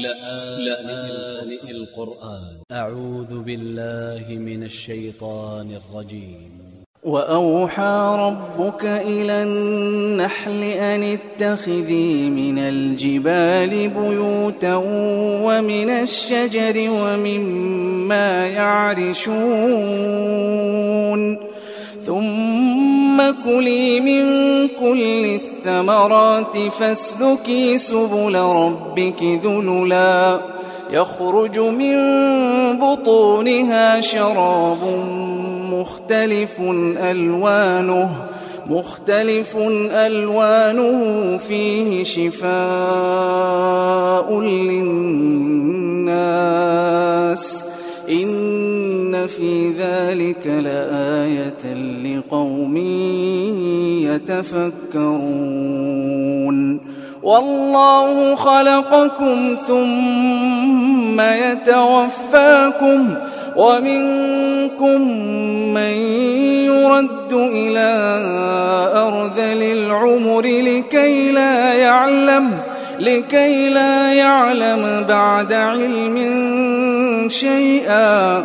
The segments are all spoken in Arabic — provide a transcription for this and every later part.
لآن القرآن أ ع و ذ ب ا ل ل ه من ا ل ش ي ط ا ن ا ل ج ي م وأوحى ربك إلى النحل أن اتخذي من الجبال بيوتا ومن الشجر ومما يعرشون ثم كلي من كل الثمرات فاسلكي سبل ربك ذللا. يخرج من بطونها شراب مختلف ألوانه مختلف ألوانه فيه شفاء للناس. إن في ذلك لآية لقوم يتفكرون والله خلقكم ثم يتوفاكم ومنكم من يرد إلى أرذل العمر لكي لا يعلم لكي لا يعلم بعد علم شيئا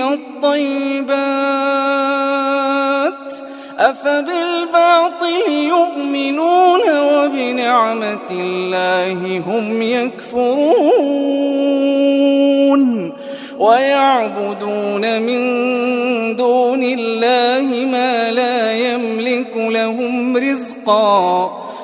من الطيبات أفبالباطل يؤمنون وبنعمة الله هم يكفرون ويعبدون من دون الله ما لا يملك لهم رزقا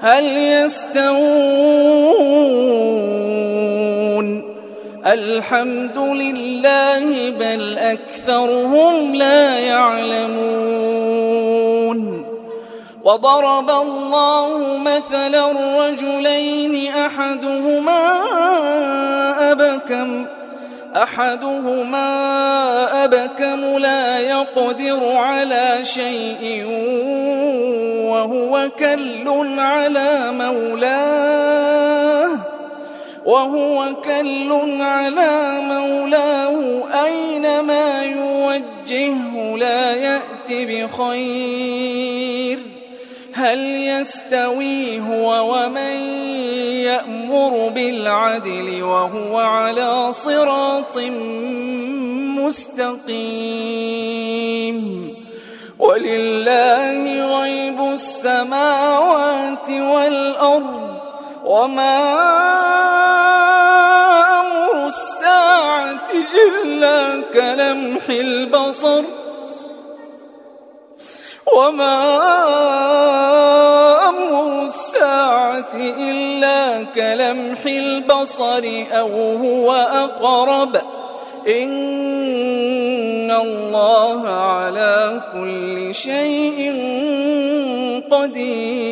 هل يستوون؟ الحمد لله بل أكثرهم لا يعلمون. وضرب الله مثلا رجلين أحدهما أبكم أحدهما أبكم لا يقدر على شيء وهو كل على مولاه وهو كل على مولاه أينما يوجهه لا يأت بخير هل يستوي هو ومن يأمر بالعدل وهو على صراط مستقيم؟ ولله غيب السماوات والأرض وما أمر الساعة إلا كلمح البصر وما أمر إلا كلمح البصر أو هو أقرب. إن الله على كل شيء قدير.